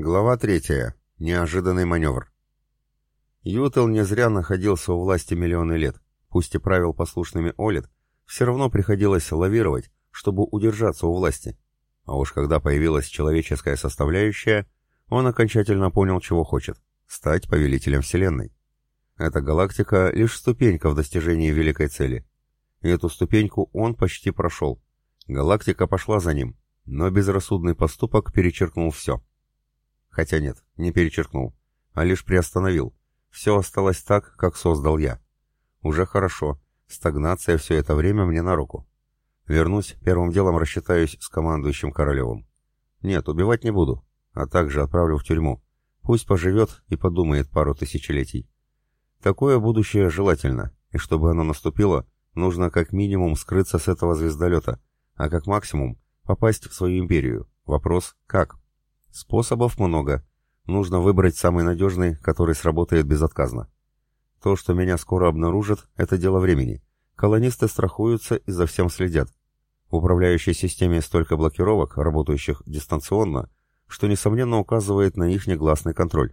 Глава третья. Неожиданный маневр. Ютел не зря находился у власти миллионы лет. Пусть и правил послушными Олит, все равно приходилось лавировать, чтобы удержаться у власти. А уж когда появилась человеческая составляющая, он окончательно понял, чего хочет — стать повелителем Вселенной. Эта галактика — лишь ступенька в достижении великой цели. И эту ступеньку он почти прошел. Галактика пошла за ним, но безрассудный поступок перечеркнул все — Хотя нет, не перечеркнул, а лишь приостановил. Все осталось так, как создал я. Уже хорошо. Стагнация все это время мне на руку. Вернусь, первым делом рассчитаюсь с командующим Королевым. Нет, убивать не буду, а также отправлю в тюрьму. Пусть поживет и подумает пару тысячелетий. Такое будущее желательно, и чтобы оно наступило, нужно как минимум скрыться с этого звездолета, а как максимум попасть в свою империю. Вопрос — как? Способов много. Нужно выбрать самый надежный, который сработает безотказно. То, что меня скоро обнаружат, это дело времени. Колонисты страхуются и за всем следят. В управляющей системе столько блокировок, работающих дистанционно, что, несомненно, указывает на их негласный контроль.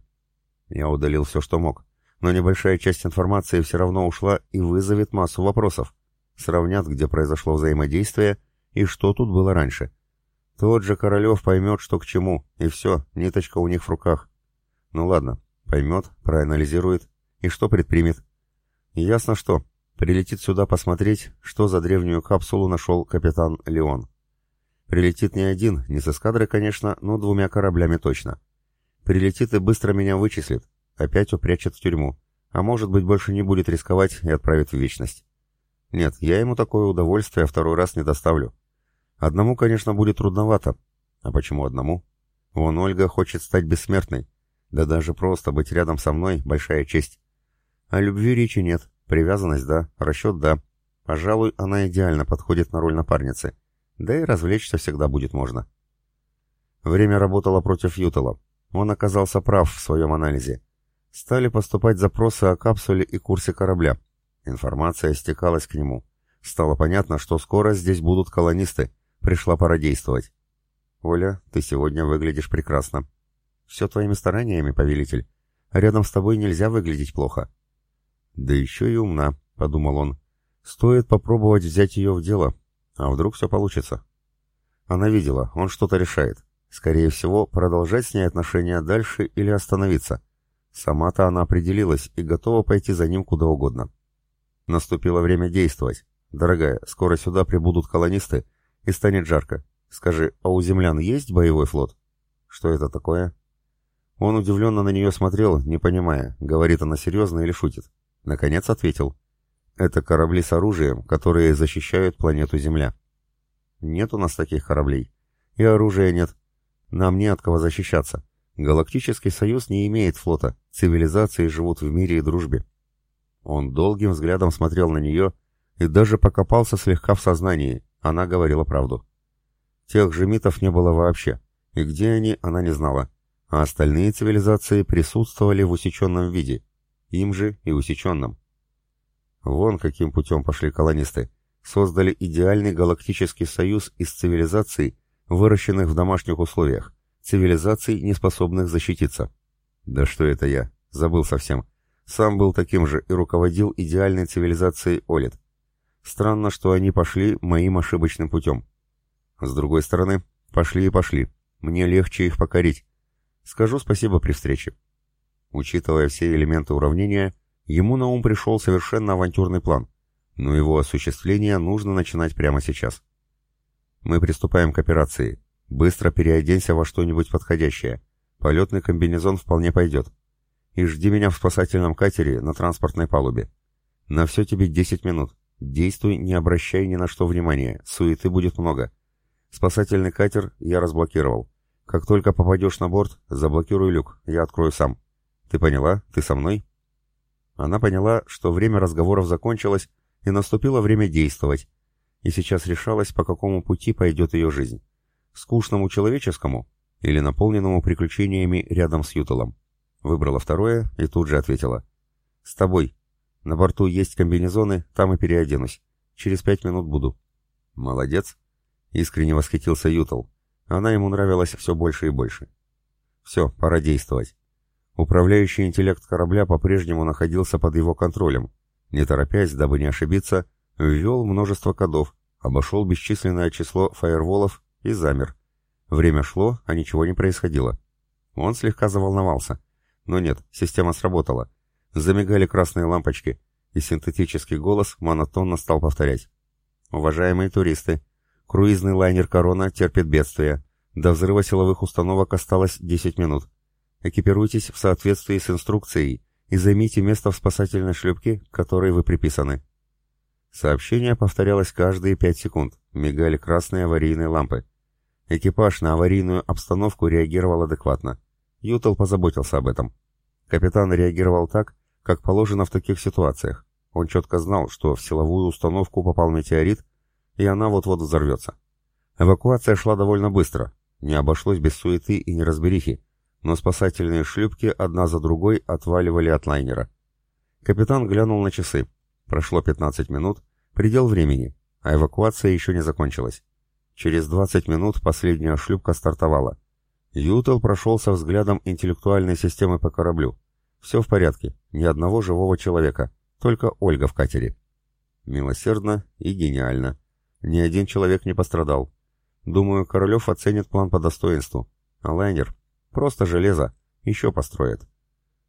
Я удалил все, что мог, но небольшая часть информации все равно ушла и вызовет массу вопросов. Сравнят, где произошло взаимодействие и что тут было раньше. Тот же Королев поймет, что к чему, и все, ниточка у них в руках. Ну ладно, поймет, проанализирует, и что предпримет. ясно что, прилетит сюда посмотреть, что за древнюю капсулу нашел капитан Леон. Прилетит не один, не с эскадрой, конечно, но двумя кораблями точно. Прилетит и быстро меня вычислит, опять упрячет в тюрьму, а может быть больше не будет рисковать и отправит в вечность. Нет, я ему такое удовольствие второй раз не доставлю. Одному, конечно, будет трудновато. А почему одному? Вон Ольга хочет стать бессмертной. Да даже просто быть рядом со мной — большая честь. О любви речи нет. Привязанность — да, расчет — да. Пожалуй, она идеально подходит на роль напарницы. Да и развлечься всегда будет можно. Время работало против Ютела. Он оказался прав в своем анализе. Стали поступать запросы о капсуле и курсе корабля. Информация стекалась к нему. Стало понятно, что скоро здесь будут колонисты, Пришла пора действовать. Оля, ты сегодня выглядишь прекрасно. Все твоими стараниями, повелитель. Рядом с тобой нельзя выглядеть плохо. Да еще и умна, подумал он. Стоит попробовать взять ее в дело. А вдруг все получится? Она видела, он что-то решает. Скорее всего, продолжать с ней отношения дальше или остановиться. Сама-то она определилась и готова пойти за ним куда угодно. Наступило время действовать. Дорогая, скоро сюда прибудут колонисты, и станет жарко. Скажи, а у землян есть боевой флот? Что это такое? Он удивленно на нее смотрел, не понимая, говорит она серьезно или шутит. Наконец ответил. Это корабли с оружием, которые защищают планету Земля. Нет у нас таких кораблей. И оружия нет. Нам не от кого защищаться. Галактический союз не имеет флота. Цивилизации живут в мире и дружбе. Он долгим взглядом смотрел на нее и даже покопался слегка в сознании, она говорила правду. Тех же митов не было вообще, и где они, она не знала, а остальные цивилизации присутствовали в усеченном виде, им же и усеченном. Вон каким путем пошли колонисты. Создали идеальный галактический союз из цивилизаций, выращенных в домашних условиях, цивилизаций, не способных защититься. Да что это я? Забыл совсем. Сам был таким же и руководил идеальной цивилизацией Олит. Странно, что они пошли моим ошибочным путем. С другой стороны, пошли и пошли. Мне легче их покорить. Скажу спасибо при встрече. Учитывая все элементы уравнения, ему на ум пришел совершенно авантюрный план, но его осуществление нужно начинать прямо сейчас. Мы приступаем к операции. Быстро переоденься во что-нибудь подходящее. Полетный комбинезон вполне пойдет. И жди меня в спасательном катере на транспортной палубе. На все тебе 10 минут. Действуй, не обращай ни на что внимания, суеты будет много. Спасательный катер я разблокировал. Как только попадешь на борт, заблокируй люк, я открою сам. Ты поняла? Ты со мной?» Она поняла, что время разговоров закончилось, и наступило время действовать. И сейчас решалось, по какому пути пойдет ее жизнь. Скучному человеческому или наполненному приключениями рядом с Ютелом. Выбрала второе и тут же ответила. «С тобой. На борту есть комбинезоны, там и переоденусь. Через пять минут буду». «Молодец!» — искренне восхитился Ютал. Она ему нравилась все больше и больше. Все, пора действовать. Управляющий интеллект корабля по-прежнему находился под его контролем. Не торопясь, дабы не ошибиться, ввел множество кодов, обошел бесчисленное число фаерволов и замер. Время шло, а ничего не происходило. Он слегка заволновался. Но нет, система сработала. Замигали красные лампочки, и синтетический голос монотонно стал повторять. «Уважаемые туристы, круизный лайнер «Корона» терпит бедствие. До взрыва силовых установок осталось 10 минут. Экипируйтесь в соответствии с инструкцией и займите место в спасательной шлюпке, к которой вы приписаны». Сообщение повторялось каждые пять секунд, мигали красные аварийные лампы. Экипаж на аварийную обстановку реагировал адекватно. Ютел позаботился об этом. Капитан реагировал так, как положено в таких ситуациях. Он четко знал, что в силовую установку попал метеорит, и она вот-вот взорвется. Эвакуация шла довольно быстро, не обошлось без суеты и неразберихи, но спасательные шлюпки одна за другой отваливали от лайнера. Капитан глянул на часы. Прошло 15 минут, предел времени, а эвакуация еще не закончилась. Через 20 минут последняя шлюпка стартовала. Ютел прошелся взглядом интеллектуальной системы по кораблю. Все в порядке, ни одного живого человека, только Ольга в катере. Милосердно и гениально. Ни один человек не пострадал. Думаю, Королев оценит план по достоинству. А лайнер Просто железо. Еще построят.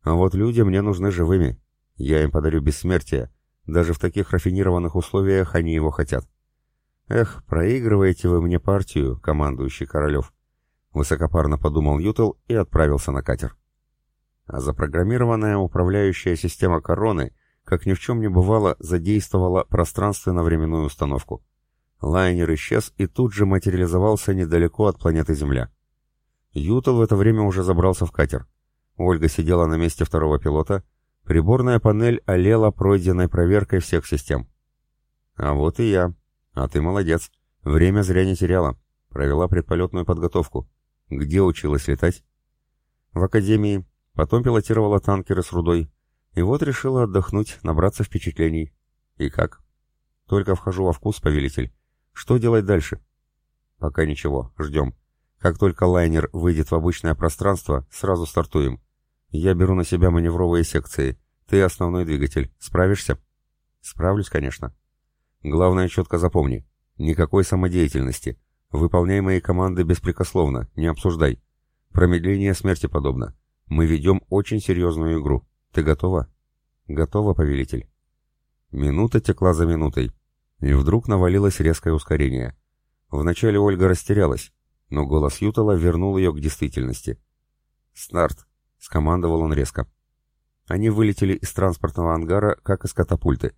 А вот люди мне нужны живыми. Я им подарю бессмертие. Даже в таких рафинированных условиях они его хотят. Эх, проигрываете вы мне партию, командующий Королев. Высокопарно подумал Ютел и отправился на катер. А запрограммированная управляющая система короны, как ни в чем не бывало, задействовала пространственно-временную установку. Лайнер исчез и тут же материализовался недалеко от планеты Земля. Ютал в это время уже забрался в катер. Ольга сидела на месте второго пилота. Приборная панель олела пройденной проверкой всех систем. «А вот и я. А ты молодец. Время зря не теряла. Провела предполетную подготовку. Где училась летать?» «В академии. Потом пилотировала танкеры с рудой. И вот решила отдохнуть, набраться впечатлений. И как?» «Только вхожу во вкус, повелитель. Что делать дальше?» «Пока ничего. Ждем. Как только лайнер выйдет в обычное пространство, сразу стартуем. Я беру на себя маневровые секции. Ты основной двигатель. Справишься? Справлюсь, конечно. Главное, четко запомни. Никакой самодеятельности. Выполняй мои команды беспрекословно, не обсуждай. Промедление смерти подобно. Мы ведем очень серьезную игру. Ты готова? Готова, повелитель. Минута текла за минутой. И вдруг навалилось резкое ускорение. Вначале Ольга растерялась, но голос Ютала вернул ее к действительности. «Старт!» — скомандовал он резко. Они вылетели из транспортного ангара, как из катапульты.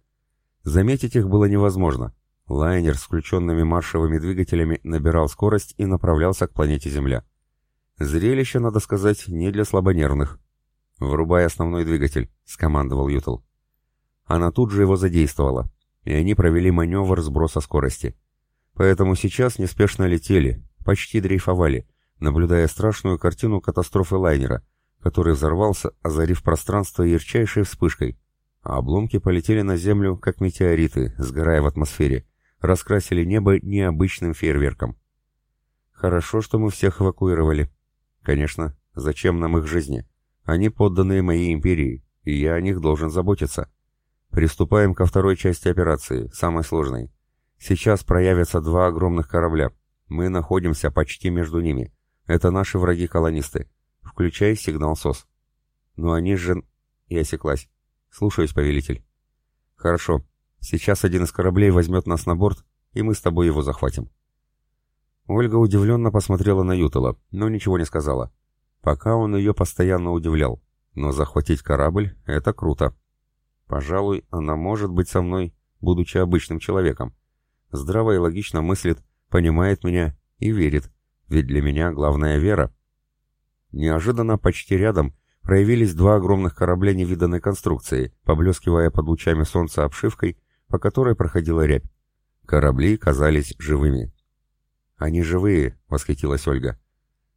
Заметить их было невозможно. Лайнер с включенными маршевыми двигателями набирал скорость и направлялся к планете Земля. Зрелище, надо сказать, не для слабонервных. «Врубай основной двигатель», — скомандовал Ютал. Она тут же его задействовала, и они провели маневр сброса скорости. Поэтому сейчас неспешно летели, почти дрейфовали, наблюдая страшную картину катастрофы лайнера, который взорвался, озарив пространство ярчайшей вспышкой, а обломки полетели на Землю, как метеориты, сгорая в атмосфере, раскрасили небо необычным фейерверком. Хорошо, что мы всех эвакуировали. Конечно, зачем нам их жизни? Они подданные моей империи, и я о них должен заботиться. Приступаем ко второй части операции, самой сложной. Сейчас проявятся два огромных корабля, мы находимся почти между ними. Это наши враги-колонисты. Включай сигнал СОС. Но они же... И осеклась. Слушаюсь, повелитель. Хорошо. Сейчас один из кораблей возьмет нас на борт, и мы с тобой его захватим. Ольга удивленно посмотрела на Ютала, но ничего не сказала. Пока он ее постоянно удивлял. Но захватить корабль — это круто. Пожалуй, она может быть со мной, будучи обычным человеком. Здраво и логично мыслит, понимает меня и верит, ведь для меня главная вера. Неожиданно почти рядом проявились два огромных корабля невиданной конструкции, поблескивая под лучами солнца обшивкой, по которой проходила рябь. Корабли казались живыми. «Они живые!» — восхитилась Ольга.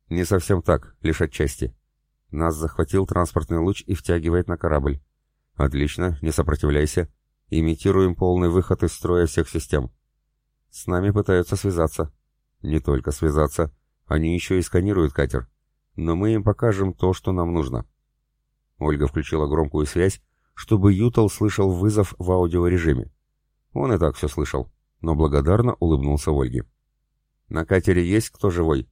«Не совсем так, лишь отчасти. Нас захватил транспортный луч и втягивает на корабль. Отлично, не сопротивляйся. Имитируем полный выход из строя всех систем. С нами пытаются связаться. Не только связаться. Они еще и сканируют катер. но мы им покажем то, что нам нужно». Ольга включила громкую связь, чтобы Ютал слышал вызов в аудиорежиме. Он и так все слышал, но благодарно улыбнулся Ольге. «На катере есть кто живой?»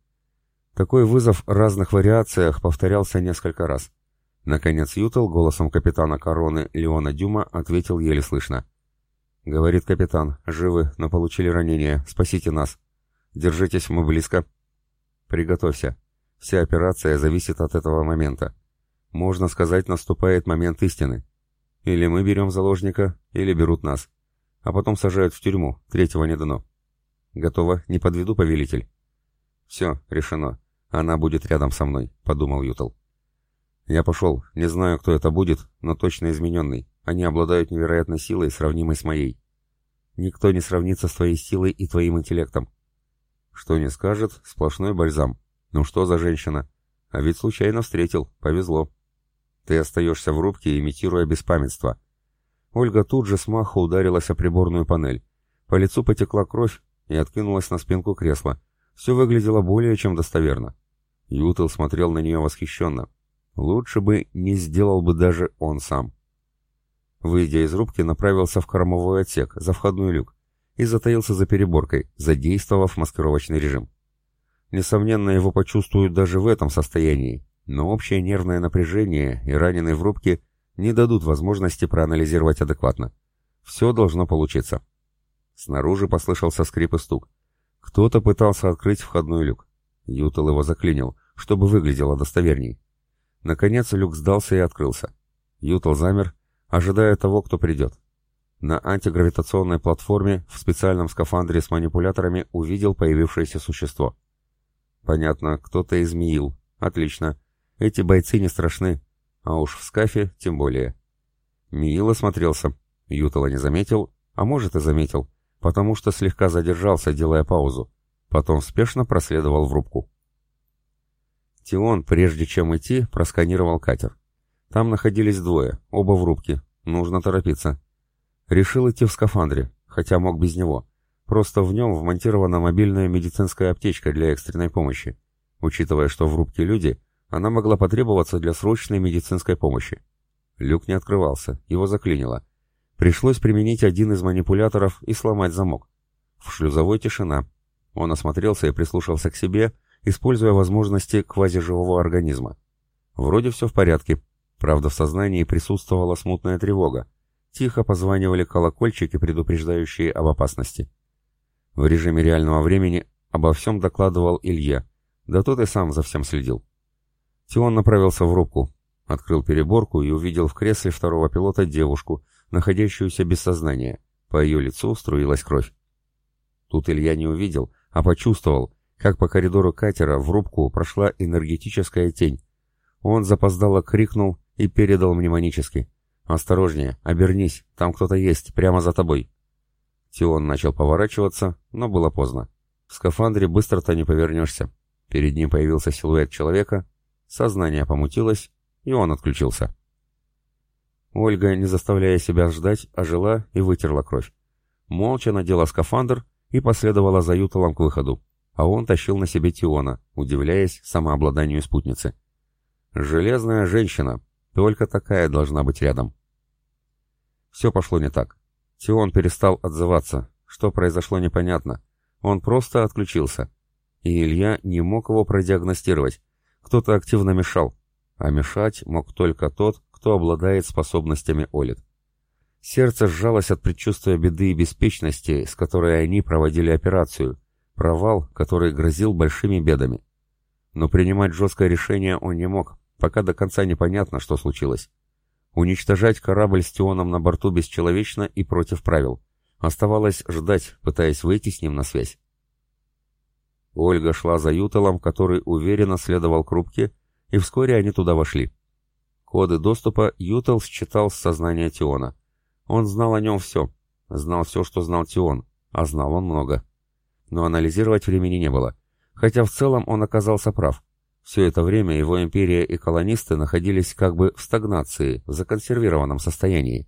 Такой вызов в разных вариациях повторялся несколько раз. Наконец Ютал голосом капитана короны Леона Дюма ответил еле слышно. «Говорит капитан, живы, но получили ранения. Спасите нас. Держитесь, мы близко». «Приготовься. Вся операция зависит от этого момента. Можно сказать, наступает момент истины. Или мы берем заложника, или берут нас. А потом сажают в тюрьму, третьего не дано. Готово, не подведу, повелитель». «Все, решено. Она будет рядом со мной», — подумал Ютал. «Я пошел. Не знаю, кто это будет, но точно измененный. Они обладают невероятной силой, сравнимой с моей. Никто не сравнится с твоей силой и твоим интеллектом. Что не скажет, сплошной бальзам. Ну что за женщина? А ведь случайно встретил, повезло. Ты остаешься в рубке, имитируя беспамятство. Ольга тут же с маху ударилась о приборную панель. По лицу потекла кровь и откинулась на спинку кресла. Все выглядело более чем достоверно. Ютел смотрел на нее восхищенно. Лучше бы не сделал бы даже он сам. Выйдя из рубки, направился в кормовой отсек, за входной люк, и затаился за переборкой, задействовав маскировочный режим. Несомненно, его почувствуют даже в этом состоянии, но общее нервное напряжение и раненый в рубке не дадут возможности проанализировать адекватно. Все должно получиться. Снаружи послышался скрип и стук. Кто-то пытался открыть входной люк. Ютел его заклинил, чтобы выглядело достоверней. Наконец люк сдался и открылся. Ютел замер, ожидая того, кто придет. На антигравитационной платформе в специальном скафандре с манипуляторами увидел появившееся существо. Понятно, кто-то измеил. Отлично. Эти бойцы не страшны. А уж в скафе тем более. Миил осмотрелся. Ютала не заметил, а может и заметил, потому что слегка задержался, делая паузу. Потом спешно проследовал в рубку. Тион, прежде чем идти, просканировал катер. Там находились двое, оба в рубке. Нужно торопиться. Решил идти в скафандре, хотя мог без него. Просто в нем вмонтирована мобильная медицинская аптечка для экстренной помощи. Учитывая, что в рубке люди, она могла потребоваться для срочной медицинской помощи. Люк не открывался, его заклинило. Пришлось применить один из манипуляторов и сломать замок. В шлюзовой тишина. Он осмотрелся и прислушался к себе, используя возможности квазиживого организма. Вроде все в порядке. Правда, в сознании присутствовала смутная тревога. Тихо позванивали колокольчики, предупреждающие об опасности. В режиме реального времени обо всем докладывал Илья, да тот и сам за всем следил. Тион направился в рубку, открыл переборку и увидел в кресле второго пилота девушку, находящуюся без сознания. По ее лицу струилась кровь. Тут Илья не увидел, а почувствовал, как по коридору катера в рубку прошла энергетическая тень. Он запоздало крикнул и передал мнемонически. «Осторожнее, обернись, там кто-то есть, прямо за тобой». Тион начал поворачиваться, но было поздно. В скафандре быстро-то не повернешься. Перед ним появился силуэт человека, сознание помутилось, и он отключился. Ольга, не заставляя себя ждать, ожила и вытерла кровь. Молча надела скафандр и последовала за Юталом к выходу а он тащил на себе Тиона, удивляясь самообладанию спутницы. «Железная женщина, только такая должна быть рядом». Все пошло не так. Тион перестал отзываться, что произошло непонятно. Он просто отключился. И Илья не мог его продиагностировать. Кто-то активно мешал. А мешать мог только тот, кто обладает способностями Олит. Сердце сжалось от предчувствия беды и беспечности, с которой они проводили операцию, Провал, который грозил большими бедами. Но принимать жесткое решение он не мог, пока до конца непонятно, что случилось. Уничтожать корабль с Тионом на борту бесчеловечно и против правил. Оставалось ждать, пытаясь выйти с ним на связь. Ольга шла за Ютелом, который уверенно следовал к рубке, и вскоре они туда вошли. Коды доступа Ютел считал с сознания Тиона. Он знал о нем все. Знал все, что знал Тион, а знал он много но анализировать времени не было. Хотя в целом он оказался прав. Все это время его империя и колонисты находились как бы в стагнации, в законсервированном состоянии.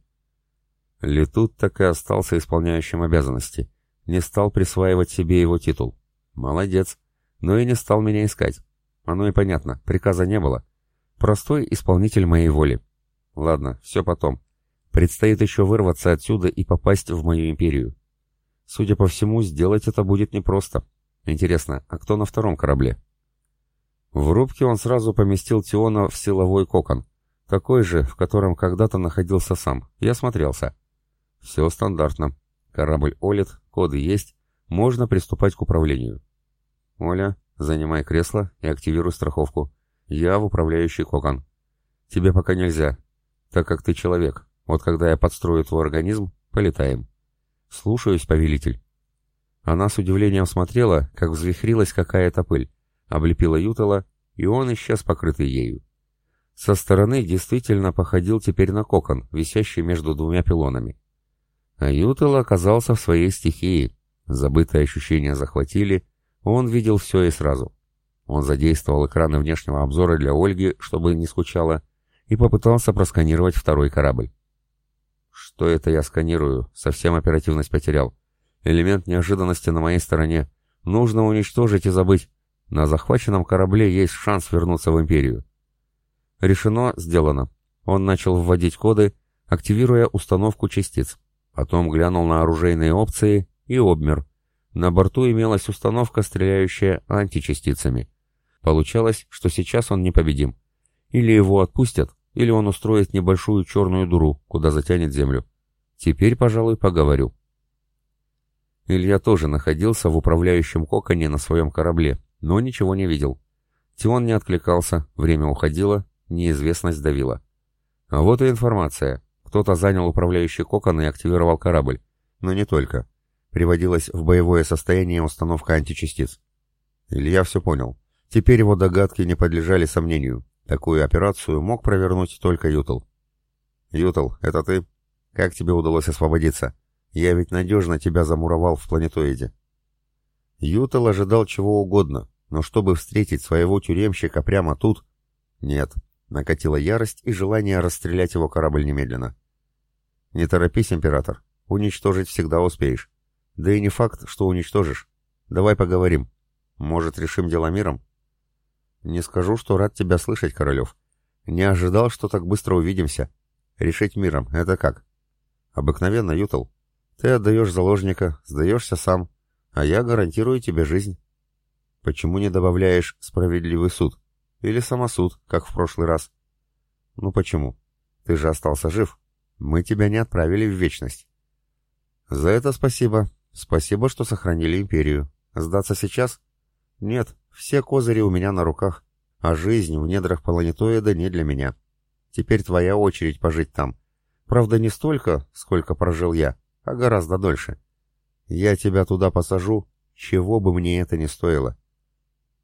Летут так и остался исполняющим обязанности. Не стал присваивать себе его титул. Молодец. Но и не стал меня искать. Оно и понятно, приказа не было. Простой исполнитель моей воли. Ладно, все потом. Предстоит еще вырваться отсюда и попасть в мою империю. Судя по всему, сделать это будет непросто. Интересно, а кто на втором корабле? В рубке он сразу поместил Тиона в силовой кокон, такой же, в котором когда-то находился сам. Я смотрелся. Все стандартно. Корабль олит, коды есть, можно приступать к управлению. Оля, занимай кресло и активируй страховку. Я в управляющий кокон. Тебе пока нельзя, так как ты человек. Вот когда я подстрою твой организм, полетаем. Слушаюсь, повелитель. Она с удивлением смотрела, как взвихрилась какая-то пыль, облепила Ютала, и он исчез покрытый ею. Со стороны действительно походил теперь на кокон, висящий между двумя пилонами. А Ютал оказался в своей стихии. Забытые ощущения захватили, он видел все и сразу. Он задействовал экраны внешнего обзора для Ольги, чтобы не скучала, и попытался просканировать второй корабль. Что это я сканирую? Совсем оперативность потерял. Элемент неожиданности на моей стороне. Нужно уничтожить и забыть. На захваченном корабле есть шанс вернуться в Империю. Решено, сделано. Он начал вводить коды, активируя установку частиц. Потом глянул на оружейные опции и обмер. На борту имелась установка, стреляющая античастицами. Получалось, что сейчас он непобедим. Или его отпустят, или он устроит небольшую черную дуру, куда затянет землю. Теперь, пожалуй, поговорю. Илья тоже находился в управляющем коконе на своем корабле, но ничего не видел. Тион не откликался, время уходило, неизвестность давила. А вот и информация. Кто-то занял управляющий кокон и активировал корабль. Но не только. Приводилась в боевое состояние установка античастиц. Илья все понял. Теперь его догадки не подлежали сомнению. Такую операцию мог провернуть только Ютл. «Ютл, это ты? Как тебе удалось освободиться? Я ведь надежно тебя замуровал в планетоиде». Ютл ожидал чего угодно, но чтобы встретить своего тюремщика прямо тут... Нет, накатила ярость и желание расстрелять его корабль немедленно. «Не торопись, император. Уничтожить всегда успеешь. Да и не факт, что уничтожишь. Давай поговорим. Может, решим дело миром?» «Не скажу, что рад тебя слышать, Королев. Не ожидал, что так быстро увидимся. Решить миром — это как?» «Обыкновенно, Ютл. Ты отдаешь заложника, сдаешься сам, а я гарантирую тебе жизнь. Почему не добавляешь справедливый суд? Или самосуд, как в прошлый раз?» «Ну почему? Ты же остался жив. Мы тебя не отправили в вечность». «За это спасибо. Спасибо, что сохранили империю. Сдаться сейчас?» «Нет, все козыри у меня на руках, а жизнь в недрах планетоида не для меня. Теперь твоя очередь пожить там. Правда, не столько, сколько прожил я, а гораздо дольше. Я тебя туда посажу, чего бы мне это ни стоило.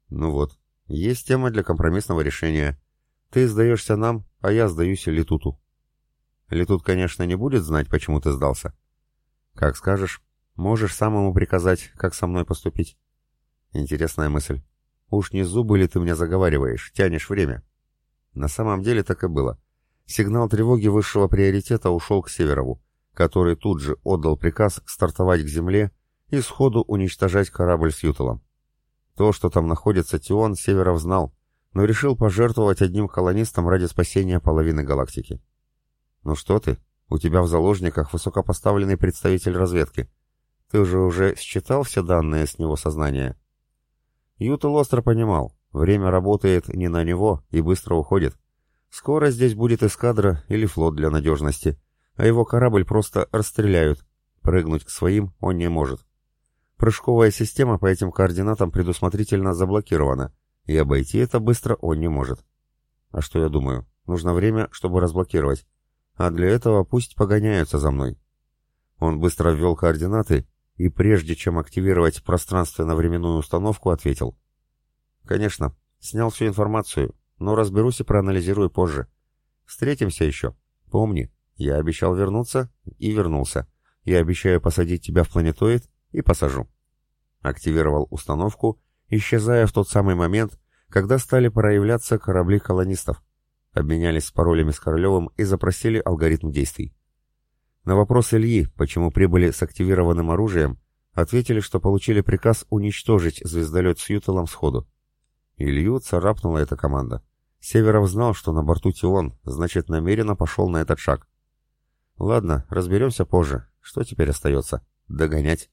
Ну вот, есть тема для компромиссного решения. Ты сдаешься нам, а я сдаюсь Летуту. Летут, конечно, не будет знать, почему ты сдался. Как скажешь, можешь сам ему приказать, как со мной поступить. Интересная мысль. Уж не зубы ли ты мне заговариваешь, тянешь время? На самом деле так и было. Сигнал тревоги высшего приоритета ушел к Северову, который тут же отдал приказ стартовать к земле и сходу уничтожать корабль с Ютелом. То, что там находится Тион, Северов знал, но решил пожертвовать одним колонистом ради спасения половины галактики. «Ну что ты? У тебя в заложниках высокопоставленный представитель разведки. Ты же уже считал все данные с него сознания?» Ютел остро понимал, время работает не на него и быстро уходит. Скоро здесь будет эскадра или флот для надежности, а его корабль просто расстреляют. Прыгнуть к своим он не может. Прыжковая система по этим координатам предусмотрительно заблокирована, и обойти это быстро он не может. А что я думаю? Нужно время, чтобы разблокировать. А для этого пусть погоняются за мной. Он быстро ввел координаты и прежде чем активировать пространственно-временную установку, ответил. «Конечно, снял всю информацию, но разберусь и проанализирую позже. Встретимся еще. Помни, я обещал вернуться и вернулся. Я обещаю посадить тебя в планетоид и посажу». Активировал установку, исчезая в тот самый момент, когда стали проявляться корабли колонистов. Обменялись паролями с Королевым и запросили алгоритм действий. На вопрос Ильи, почему прибыли с активированным оружием, ответили, что получили приказ уничтожить звездолет с Ютелом сходу. Илью царапнула эта команда. Северов знал, что на борту Тион, значит, намеренно пошел на этот шаг. Ладно, разберемся позже. Что теперь остается? Догонять.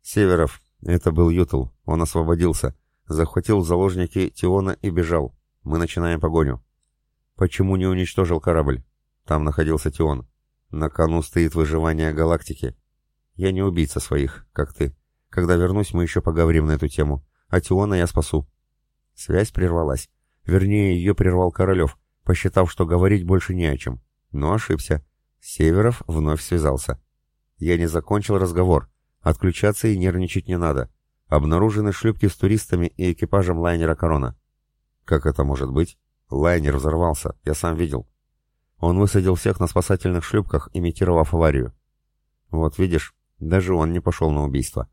Северов, это был Ютл, он освободился, захватил в заложники Тиона и бежал. Мы начинаем погоню. Почему не уничтожил корабль? Там находился Тион. На кону стоит выживание галактики. Я не убийца своих, как ты. Когда вернусь, мы еще поговорим на эту тему. А Тиона я спасу. Связь прервалась. Вернее, ее прервал Королев, посчитав, что говорить больше не о чем. Но ошибся. Северов вновь связался. Я не закончил разговор. Отключаться и нервничать не надо. Обнаружены шлюпки с туристами и экипажем лайнера «Корона». Как это может быть? Лайнер взорвался, я сам видел. Он высадил всех на спасательных шлюпках, имитировав аварию. Вот видишь, даже он не пошел на убийство.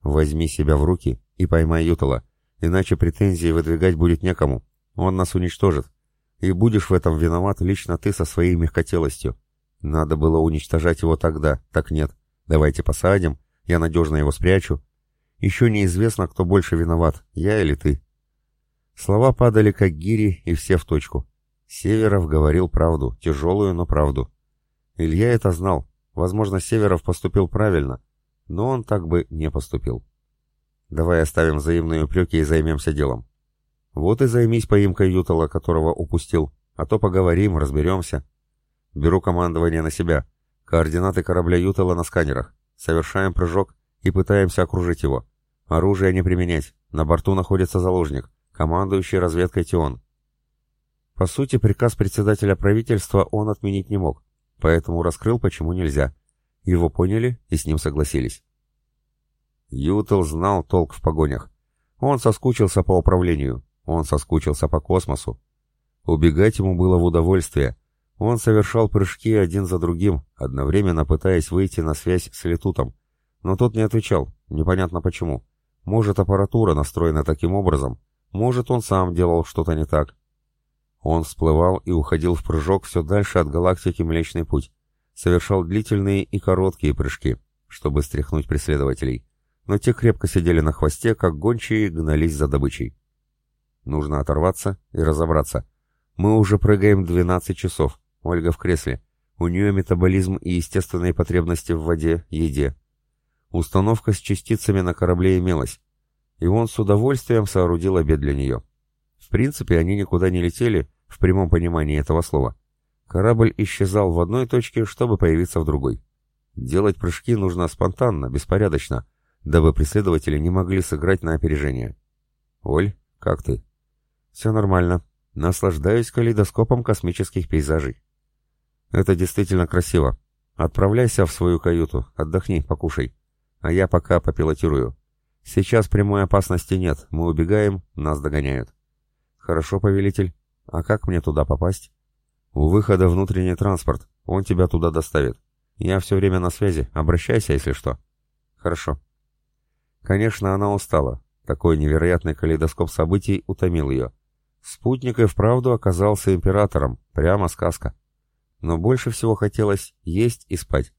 Возьми себя в руки и поймай Ютала, иначе претензии выдвигать будет некому. Он нас уничтожит. И будешь в этом виноват лично ты со своей мягкотелостью. Надо было уничтожать его тогда, так нет. Давайте посадим, я надежно его спрячу. Еще неизвестно, кто больше виноват, я или ты. Слова падали как гири, и все в точку. Северов говорил правду, тяжелую, но правду. Илья это знал. Возможно, Северов поступил правильно, но он так бы не поступил. Давай оставим взаимные упреки и займемся делом. Вот и займись поимкой Ютала, которого упустил, а то поговорим, разберемся. Беру командование на себя. Координаты корабля Ютала на сканерах. Совершаем прыжок и пытаемся окружить его. Оружие не применять. На борту находится заложник, командующий разведкой Тион. По сути, приказ председателя правительства он отменить не мог, поэтому раскрыл, почему нельзя. Его поняли и с ним согласились. Ютел знал толк в погонях. Он соскучился по управлению, он соскучился по космосу. Убегать ему было в удовольствие. Он совершал прыжки один за другим, одновременно пытаясь выйти на связь с Летутом. Но тот не отвечал, непонятно почему. Может, аппаратура настроена таким образом, может, он сам делал что-то не так. Он всплывал и уходил в прыжок все дальше от галактики Млечный Путь. Совершал длительные и короткие прыжки, чтобы стряхнуть преследователей. Но те крепко сидели на хвосте, как гончие гнались за добычей. Нужно оторваться и разобраться. Мы уже прыгаем 12 часов. Ольга в кресле. У нее метаболизм и естественные потребности в воде, еде. Установка с частицами на корабле имелась. И он с удовольствием соорудил обед для нее. В принципе, они никуда не летели, в прямом понимании этого слова. Корабль исчезал в одной точке, чтобы появиться в другой. Делать прыжки нужно спонтанно, беспорядочно, дабы преследователи не могли сыграть на опережение. «Оль, как ты?» «Все нормально. Наслаждаюсь калейдоскопом космических пейзажей». «Это действительно красиво. Отправляйся в свою каюту, отдохни, покушай. А я пока попилотирую. Сейчас прямой опасности нет, мы убегаем, нас догоняют». «Хорошо, повелитель. А как мне туда попасть?» «У выхода внутренний транспорт. Он тебя туда доставит. Я все время на связи. Обращайся, если что». «Хорошо». Конечно, она устала. Такой невероятный калейдоскоп событий утомил ее. Спутник и вправду оказался императором. Прямо сказка. Но больше всего хотелось есть и спать.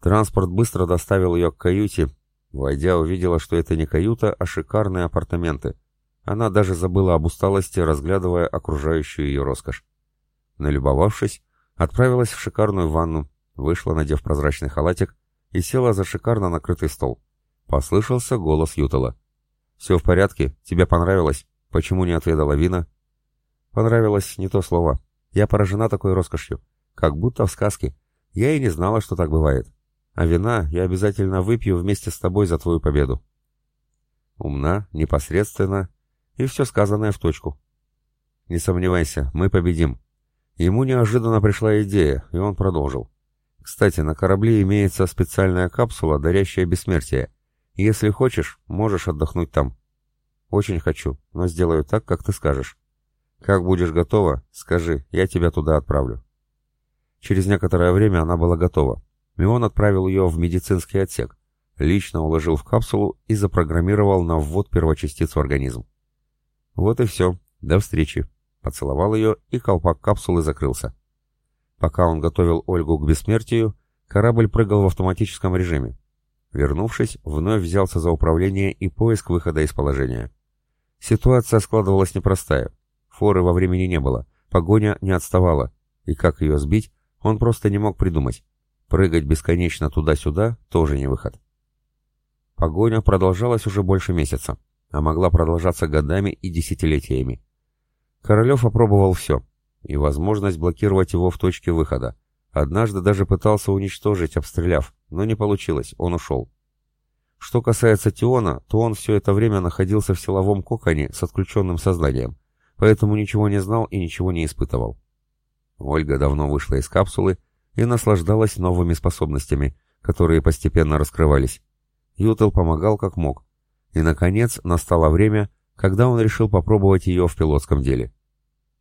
Транспорт быстро доставил ее к каюте. Войдя, увидела, что это не каюта, а шикарные апартаменты — она даже забыла об усталости, разглядывая окружающую ее роскошь. Налюбовавшись, отправилась в шикарную ванну, вышла, надев прозрачный халатик, и села за шикарно накрытый стол. Послышался голос Ютала. «Все в порядке? Тебе понравилось? Почему не отведала вина?» «Понравилось не то слово. Я поражена такой роскошью. Как будто в сказке. Я и не знала, что так бывает. А вина я обязательно выпью вместе с тобой за твою победу». Умна, непосредственно и все сказанное в точку. «Не сомневайся, мы победим». Ему неожиданно пришла идея, и он продолжил. «Кстати, на корабле имеется специальная капсула, дарящая бессмертие. Если хочешь, можешь отдохнуть там». «Очень хочу, но сделаю так, как ты скажешь». «Как будешь готова, скажи, я тебя туда отправлю». Через некоторое время она была готова, и он отправил ее в медицинский отсек, лично уложил в капсулу и запрограммировал на ввод первочастиц в организм. Вот и все. До встречи. Поцеловал ее, и колпак капсулы закрылся. Пока он готовил Ольгу к бессмертию, корабль прыгал в автоматическом режиме. Вернувшись, вновь взялся за управление и поиск выхода из положения. Ситуация складывалась непростая. Форы во времени не было, погоня не отставала, и как ее сбить, он просто не мог придумать. Прыгать бесконечно туда-сюда тоже не выход. Погоня продолжалась уже больше месяца, а могла продолжаться годами и десятилетиями. Королев опробовал все, и возможность блокировать его в точке выхода. Однажды даже пытался уничтожить, обстреляв, но не получилось, он ушел. Что касается Тиона, то он все это время находился в силовом коконе с отключенным сознанием, поэтому ничего не знал и ничего не испытывал. Ольга давно вышла из капсулы и наслаждалась новыми способностями, которые постепенно раскрывались. Ютел помогал как мог. И, наконец, настало время, когда он решил попробовать ее в пилотском деле.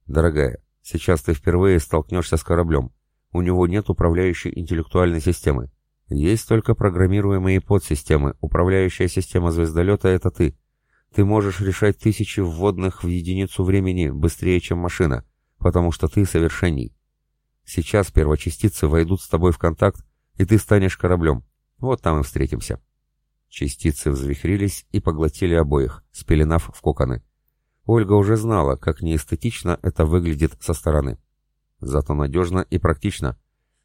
«Дорогая, сейчас ты впервые столкнешься с кораблем. У него нет управляющей интеллектуальной системы. Есть только программируемые подсистемы. Управляющая система звездолета — это ты. Ты можешь решать тысячи вводных в единицу времени быстрее, чем машина, потому что ты совершенней. Сейчас первочастицы войдут с тобой в контакт, и ты станешь кораблем. Вот там и встретимся. Частицы взвихрились и поглотили обоих, спеленав в коконы. Ольга уже знала, как неэстетично это выглядит со стороны. Зато надежно и практично.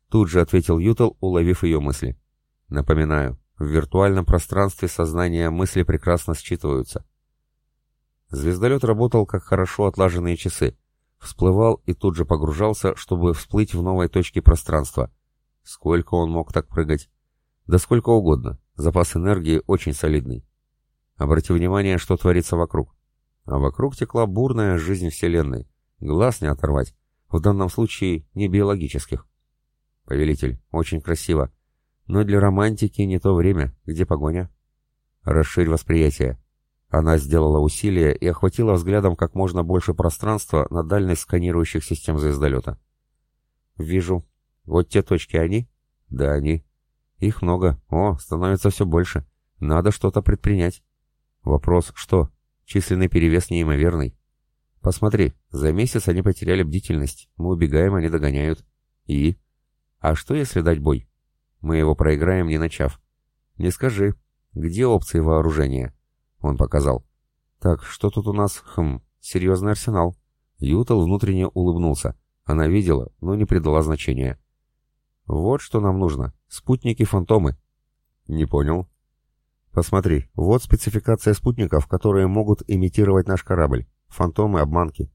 Тут же ответил Ютел, уловив ее мысли. Напоминаю, в виртуальном пространстве сознания мысли прекрасно считываются. Звездолет работал как хорошо отлаженные часы. Всплывал и тут же погружался, чтобы всплыть в новой точке пространства. Сколько он мог так прыгать? Да сколько угодно. Запас энергии очень солидный. Обрати внимание, что творится вокруг. А вокруг текла бурная жизнь Вселенной. Глаз не оторвать. В данном случае не биологических. Повелитель, очень красиво. Но для романтики не то время. Где погоня? Расширь восприятие. Она сделала усилие и охватила взглядом как можно больше пространства на дальность сканирующих систем звездолета. «Вижу. Вот те точки они?» «Да, они. Их много. О, становится все больше. Надо что-то предпринять. Вопрос, что? Численный перевес неимоверный. Посмотри, за месяц они потеряли бдительность. Мы убегаем, они догоняют. И? А что, если дать бой? Мы его проиграем, не начав. Не скажи. Где опции вооружения? Он показал. Так, что тут у нас? Хм, серьезный арсенал. Ютал внутренне улыбнулся. Она видела, но не придала значения. Вот что нам нужно. Спутники-фантомы. Не понял. Посмотри, вот спецификация спутников, которые могут имитировать наш корабль. Фантомы, обманки.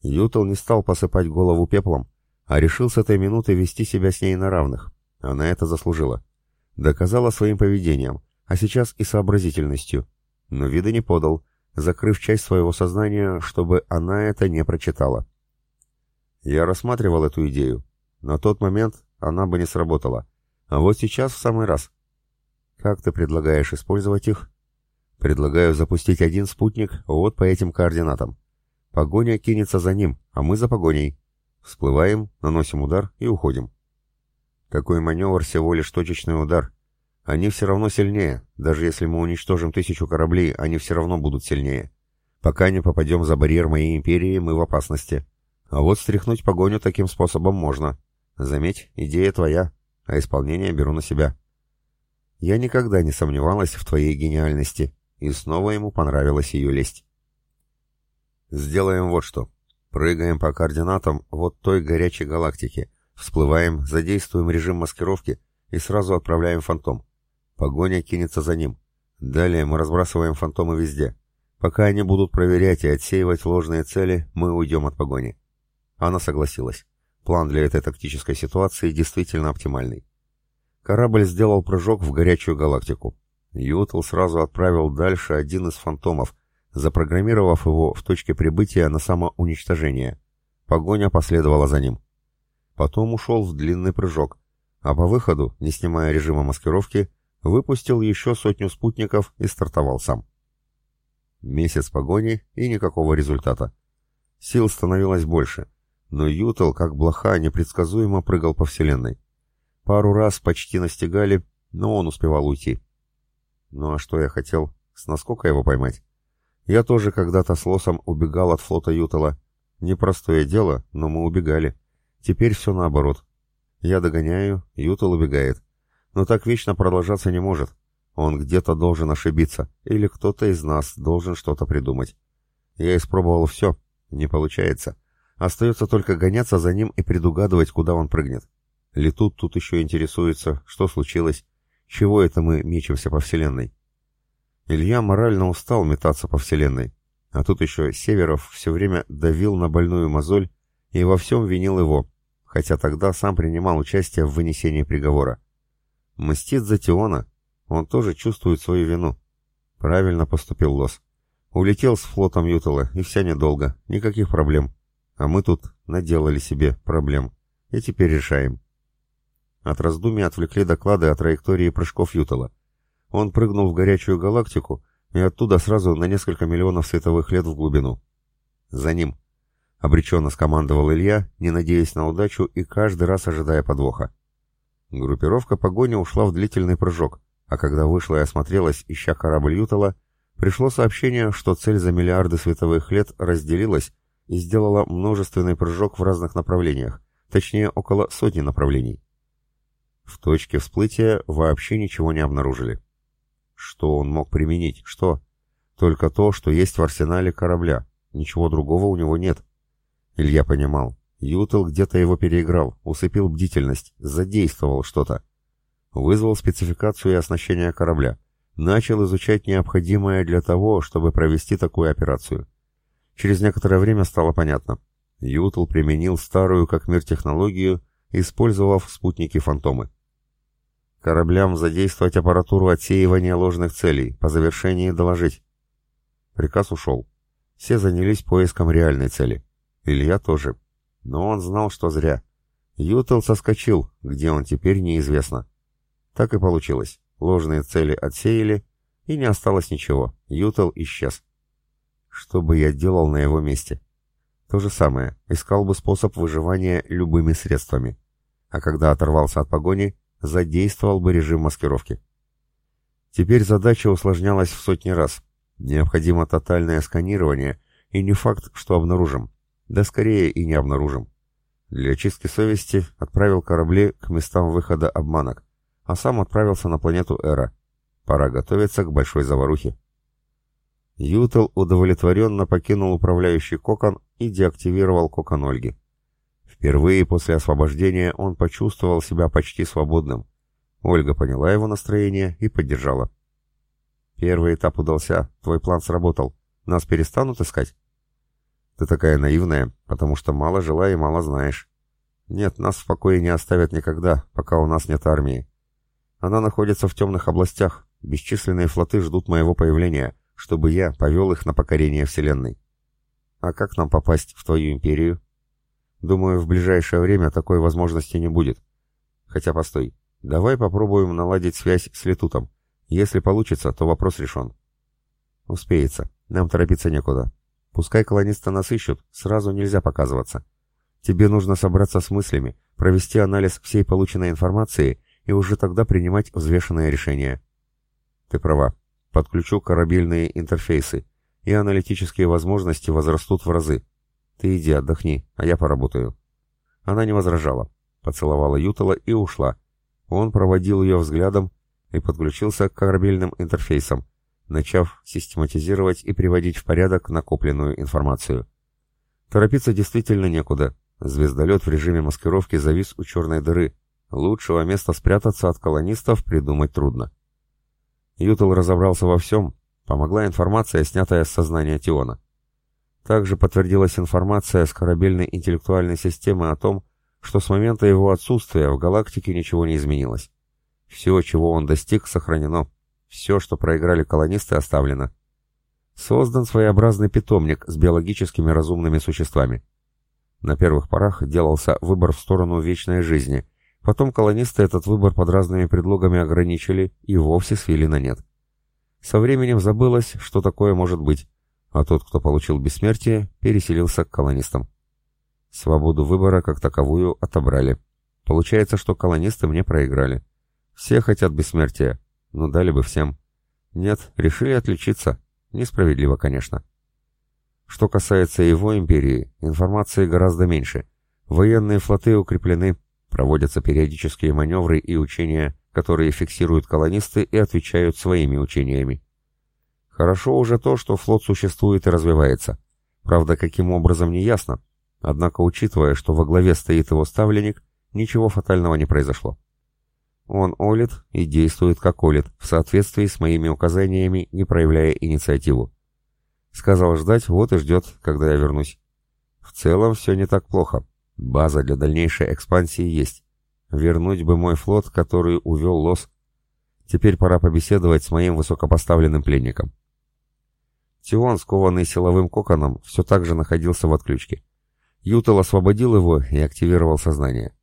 Ютал не стал посыпать голову пеплом, а решил с этой минуты вести себя с ней на равных. Она это заслужила. Доказала своим поведением, а сейчас и сообразительностью. Но вида не подал, закрыв часть своего сознания, чтобы она это не прочитала. Я рассматривал эту идею. На тот момент она бы не сработала. А вот сейчас в самый раз. Как ты предлагаешь использовать их? Предлагаю запустить один спутник вот по этим координатам. Погоня кинется за ним, а мы за погоней. Всплываем, наносим удар и уходим. Такой маневр всего лишь точечный удар. Они все равно сильнее. Даже если мы уничтожим тысячу кораблей, они все равно будут сильнее. Пока не попадем за барьер моей империи, мы в опасности. А вот стряхнуть погоню таким способом можно. Заметь, идея твоя, а исполнение беру на себя. Я никогда не сомневалась в твоей гениальности, и снова ему понравилась ее лесть. Сделаем вот что. Прыгаем по координатам вот той горячей галактики, всплываем, задействуем режим маскировки и сразу отправляем фантом. Погоня кинется за ним. Далее мы разбрасываем фантомы везде. Пока они будут проверять и отсеивать ложные цели, мы уйдем от погони. Она согласилась. План для этой тактической ситуации действительно оптимальный. Корабль сделал прыжок в горячую галактику. Ютл сразу отправил дальше один из фантомов, запрограммировав его в точке прибытия на самоуничтожение. Погоня последовала за ним. Потом ушел в длинный прыжок, а по выходу, не снимая режима маскировки, выпустил еще сотню спутников и стартовал сам. Месяц погони и никакого результата. Сил становилось больше, но Ютел, как блоха, непредсказуемо прыгал по вселенной. Пару раз почти настигали, но он успевал уйти. Ну а что я хотел? С наскока его поймать? Я тоже когда-то с Лосом убегал от флота Ютела. Непростое дело, но мы убегали. Теперь все наоборот. Я догоняю, Ютел убегает. Но так вечно продолжаться не может. Он где-то должен ошибиться, или кто-то из нас должен что-то придумать. Я испробовал все. Не получается. Остается только гоняться за ним и предугадывать, куда он прыгнет. Летут тут еще интересуется, что случилось, чего это мы мечемся по Вселенной. Илья морально устал метаться по Вселенной, а тут еще Северов все время давил на больную мозоль и во всем винил его, хотя тогда сам принимал участие в вынесении приговора. Мстит за Тиона, он тоже чувствует свою вину. Правильно поступил Лос. Улетел с флотом Ютала, и вся недолго, никаких проблем. А мы тут наделали себе проблем. И теперь решаем. От раздумий отвлекли доклады о траектории прыжков Ютала. Он прыгнул в горячую галактику и оттуда сразу на несколько миллионов световых лет в глубину. «За ним!» — обреченно скомандовал Илья, не надеясь на удачу и каждый раз ожидая подвоха. Группировка погони ушла в длительный прыжок, а когда вышла и осмотрелась, ища корабль Ютала, пришло сообщение, что цель за миллиарды световых лет разделилась и сделала множественный прыжок в разных направлениях, точнее около сотни направлений. В точке всплытия вообще ничего не обнаружили. Что он мог применить? Что? Только то, что есть в арсенале корабля. Ничего другого у него нет. Илья понимал. Ютел где-то его переиграл, усыпил бдительность, задействовал что-то. Вызвал спецификацию и оснащение корабля. Начал изучать необходимое для того, чтобы провести такую операцию. Через некоторое время стало понятно. Ютел применил старую как мир технологию, использовав спутники-фантомы. Кораблям задействовать аппаратуру отсеивания ложных целей, по завершении доложить. Приказ ушел. Все занялись поиском реальной цели. Илья тоже. Но он знал, что зря. Ютел соскочил, где он теперь неизвестно. Так и получилось. Ложные цели отсеяли, и не осталось ничего. Ютел исчез. Что бы я делал на его месте? То же самое. Искал бы способ выживания любыми средствами. А когда оторвался от погони, задействовал бы режим маскировки. Теперь задача усложнялась в сотни раз. Необходимо тотальное сканирование, и не факт, что обнаружим. Да скорее и не обнаружим. Для очистки совести отправил корабли к местам выхода обманок, а сам отправился на планету Эра. Пора готовиться к большой заварухе. Ютел удовлетворенно покинул управляющий кокон и деактивировал кокон Ольги. Впервые после освобождения он почувствовал себя почти свободным. Ольга поняла его настроение и поддержала. «Первый этап удался, твой план сработал. Нас перестанут искать?» «Ты такая наивная, потому что мало жила и мало знаешь. Нет, нас в покое не оставят никогда, пока у нас нет армии. Она находится в темных областях, бесчисленные флоты ждут моего появления, чтобы я повел их на покорение Вселенной. А как нам попасть в твою империю?» Думаю, в ближайшее время такой возможности не будет. Хотя постой, давай попробуем наладить связь с Летутом. Если получится, то вопрос решен. Успеется. Нам торопиться некуда. Пускай колонисты нас ищут, сразу нельзя показываться. Тебе нужно собраться с мыслями, провести анализ всей полученной информации и уже тогда принимать взвешенное решение. Ты права. Подключу корабельные интерфейсы, и аналитические возможности возрастут в разы. «Ты иди отдохни, а я поработаю». Она не возражала, поцеловала Ютала и ушла. Он проводил ее взглядом и подключился к корабельным интерфейсам, начав систематизировать и приводить в порядок накопленную информацию. Торопиться действительно некуда. Звездолет в режиме маскировки завис у черной дыры. Лучшего места спрятаться от колонистов придумать трудно. Ютал разобрался во всем, помогла информация, снятая с сознания Тиона. Также подтвердилась информация с корабельной интеллектуальной системы о том, что с момента его отсутствия в галактике ничего не изменилось. Все, чего он достиг, сохранено. Все, что проиграли колонисты, оставлено. Создан своеобразный питомник с биологическими разумными существами. На первых порах делался выбор в сторону вечной жизни, потом колонисты этот выбор под разными предлогами ограничили и вовсе свели на нет. Со временем забылось, что такое может быть, а тот, кто получил бессмертие, переселился к колонистам. Свободу выбора как таковую отобрали. Получается, что колонисты мне проиграли. Все хотят бессмертия, но дали бы всем. Нет, решили отличиться. Несправедливо, конечно. Что касается его империи, информации гораздо меньше. Военные флоты укреплены, проводятся периодические маневры и учения, которые фиксируют колонисты и отвечают своими учениями. Хорошо уже то, что флот существует и развивается. Правда, каким образом не ясно. Однако, учитывая, что во главе стоит его ставленник, ничего фатального не произошло. Он олит и действует как олит, в соответствии с моими указаниями, не проявляя инициативу. Сказал ждать, вот и ждет, когда я вернусь. В целом все не так плохо. База для дальнейшей экспансии есть. Вернуть бы мой флот, который увел Лос. Теперь пора побеседовать с моим высокопоставленным пленником. Тион, скованный силовым коконом, все так же находился в отключке. Ютел освободил его и активировал сознание.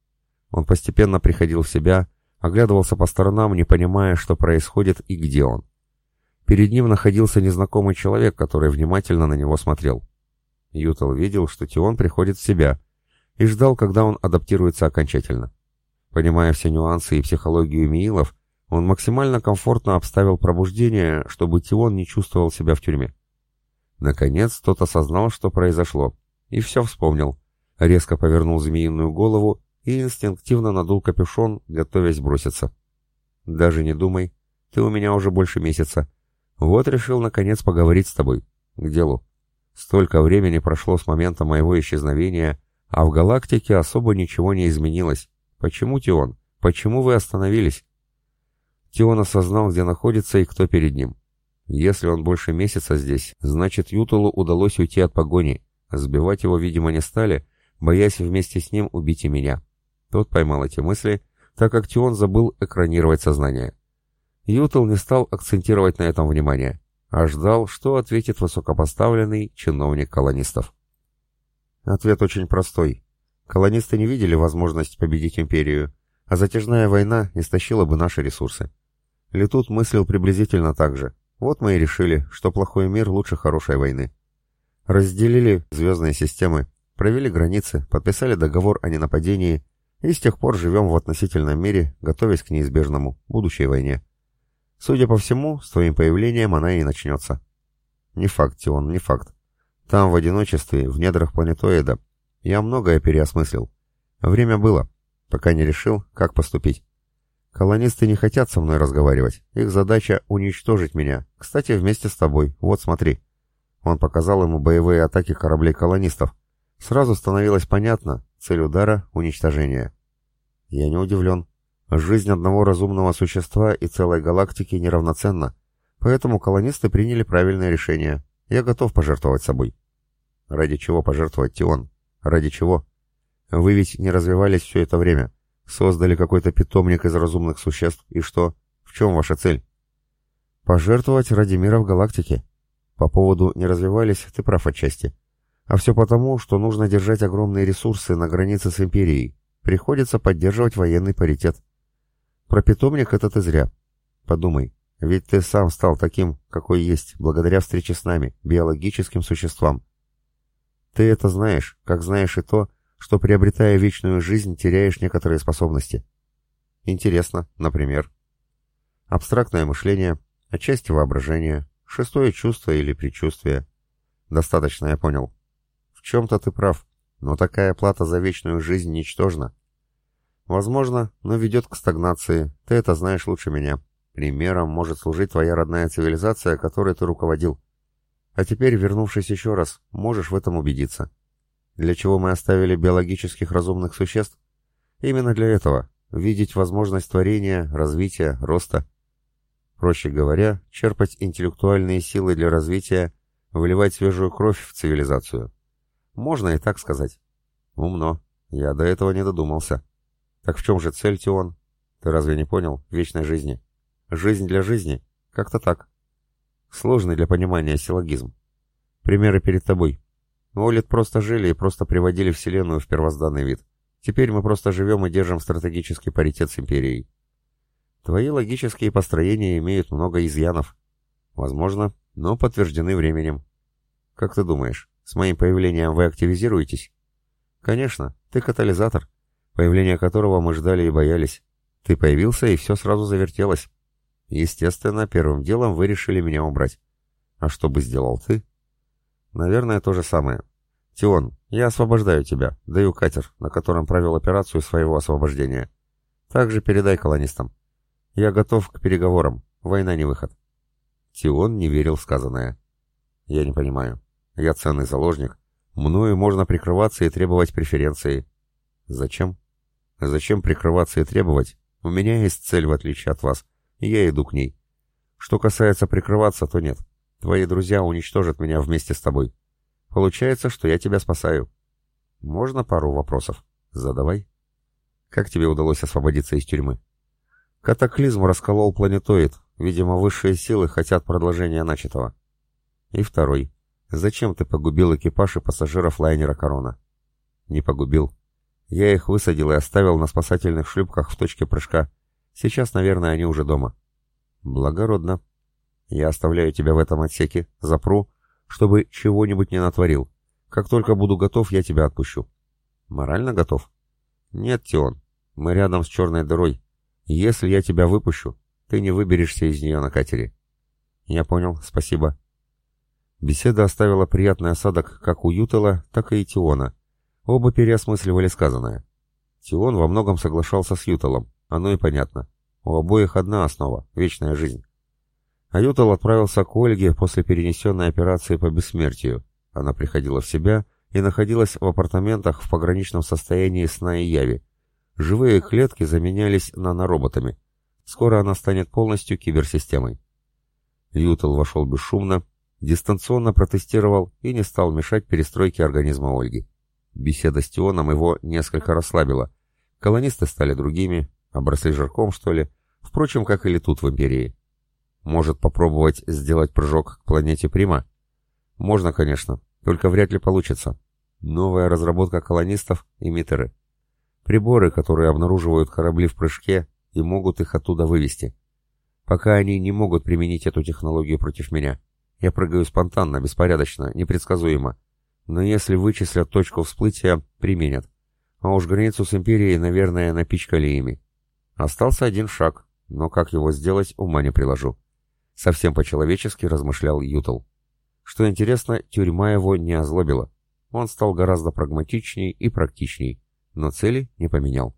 Он постепенно приходил в себя, оглядывался по сторонам, не понимая, что происходит и где он. Перед ним находился незнакомый человек, который внимательно на него смотрел. Ютел видел, что Тион приходит в себя, и ждал, когда он адаптируется окончательно. Понимая все нюансы и психологию Миилов, он максимально комфортно обставил пробуждение, чтобы Тион не чувствовал себя в тюрьме. Наконец тот осознал, что произошло, и все вспомнил. Резко повернул змеиную голову и инстинктивно надул капюшон, готовясь броситься. «Даже не думай, ты у меня уже больше месяца. Вот решил, наконец, поговорить с тобой. К делу. Столько времени прошло с момента моего исчезновения, а в галактике особо ничего не изменилось. Почему, Тион? Почему вы остановились?» Тион осознал, где находится и кто перед ним. Если он больше месяца здесь, значит Ютулу удалось уйти от погони. Сбивать его, видимо, не стали, боясь вместе с ним убить и меня. Тот поймал эти мысли, так как Тион забыл экранировать сознание. Ютл не стал акцентировать на этом внимание, а ждал, что ответит высокопоставленный чиновник колонистов. Ответ очень простой. Колонисты не видели возможность победить империю, а затяжная война истощила бы наши ресурсы. Летут мыслил приблизительно так же. Вот мы и решили, что плохой мир лучше хорошей войны. Разделили звездные системы, провели границы, подписали договор о ненападении и с тех пор живем в относительном мире, готовясь к неизбежному, будущей войне. Судя по всему, с твоим появлением она и начнется. Не факт, Тион, не факт. Там, в одиночестве, в недрах планетоида, я многое переосмыслил. Время было, пока не решил, как поступить. Колонисты не хотят со мной разговаривать. Их задача — уничтожить меня. Кстати, вместе с тобой. Вот, смотри. Он показал ему боевые атаки кораблей колонистов. Сразу становилось понятно, Цель удара — уничтожение. Я не удивлен. Жизнь одного разумного существа и целой галактики неравноценна, поэтому колонисты приняли правильное решение. Я готов пожертвовать собой. Ради чего пожертвовать, Тион? Ради чего? Вы ведь не развивались все это время. Создали какой-то питомник из разумных существ, и что? В чем ваша цель? Пожертвовать ради мира в галактике. По поводу «не развивались» ты прав отчасти. А все потому, что нужно держать огромные ресурсы на границе с империей. Приходится поддерживать военный паритет. Про питомник это ты зря. Подумай, ведь ты сам стал таким, какой есть, благодаря встрече с нами, биологическим существам. Ты это знаешь, как знаешь и то, что, приобретая вечную жизнь, теряешь некоторые способности. Интересно, например. Абстрактное мышление, отчасти воображение, шестое чувство или предчувствие. Достаточно, я понял. В чем-то ты прав, но такая плата за вечную жизнь ничтожна. Возможно, но ведет к стагнации, ты это знаешь лучше меня. Примером может служить твоя родная цивилизация, которой ты руководил. А теперь, вернувшись еще раз, можешь в этом убедиться. Для чего мы оставили биологических разумных существ? Именно для этого. Видеть возможность творения, развития, роста. Проще говоря, черпать интеллектуальные силы для развития, выливать свежую кровь в цивилизацию. Можно и так сказать. Умно. Я до этого не додумался. Так в чем же цель, Тион? Ты разве не понял? Вечной жизни. Жизнь для жизни? Как-то так. Сложный для понимания силлогизм. Примеры перед тобой. Олит просто жили и просто приводили Вселенную в первозданный вид. Теперь мы просто живем и держим стратегический паритет с Империей. Твои логические построения имеют много изъянов. Возможно, но подтверждены временем. Как ты думаешь, с моим появлением вы активизируетесь? Конечно, ты катализатор, появление которого мы ждали и боялись. Ты появился, и все сразу завертелось. Естественно, первым делом вы решили меня убрать. А что бы сделал ты? Наверное, то же самое. Тион, я освобождаю тебя, даю катер, на котором провел операцию своего освобождения. Также передай колонистам. Я готов к переговорам. Война не выход. Тион не верил в сказанное. Я не понимаю. Я ценный заложник. Мною можно прикрываться и требовать преференции. Зачем? Зачем прикрываться и требовать? У меня есть цель, в отличие от вас, я иду к ней. Что касается прикрываться, то нет. Твои друзья уничтожат меня вместе с тобой. Получается, что я тебя спасаю. Можно пару вопросов? Задавай. Как тебе удалось освободиться из тюрьмы? Катаклизм расколол планетоид. Видимо, высшие силы хотят продолжения начатого. И второй. Зачем ты погубил экипаж и пассажиров лайнера «Корона»? Не погубил. Я их высадил и оставил на спасательных шлюпках в точке прыжка. Сейчас, наверное, они уже дома. Благородно. Я оставляю тебя в этом отсеке, запру, чтобы чего-нибудь не натворил. Как только буду готов, я тебя отпущу. Морально готов? Нет, Тион. Мы рядом с черной дырой. Если я тебя выпущу, ты не выберешься из нее на катере. Я понял, спасибо. Беседа оставила приятный осадок как у Ютела, так и Тиона. Оба переосмысливали сказанное. Тион во многом соглашался с Ютелом, оно и понятно. У обоих одна основа — вечная жизнь. А Ютел отправился к Ольге после перенесенной операции по бессмертию. Она приходила в себя и находилась в апартаментах в пограничном состоянии сна и яви. Живые клетки заменялись нанороботами. Скоро она станет полностью киберсистемой. Ютел вошел бесшумно, дистанционно протестировал и не стал мешать перестройке организма Ольги. Беседа с Тионом его несколько расслабила. Колонисты стали другими, обросли жирком, что ли, впрочем, как и тут в Империи. Может попробовать сделать прыжок к планете Прима? Можно, конечно, только вряд ли получится. Новая разработка колонистов — эмиттеры. Приборы, которые обнаруживают корабли в прыжке и могут их оттуда вывести. Пока они не могут применить эту технологию против меня. Я прыгаю спонтанно, беспорядочно, непредсказуемо. Но если вычислят точку всплытия, применят. А уж границу с Империей, наверное, напичкали ими. Остался один шаг, но как его сделать, ума не приложу. Совсем по-человечески размышлял Ютл. Что интересно, тюрьма его не озлобила. Он стал гораздо прагматичней и практичней но цели не поменял.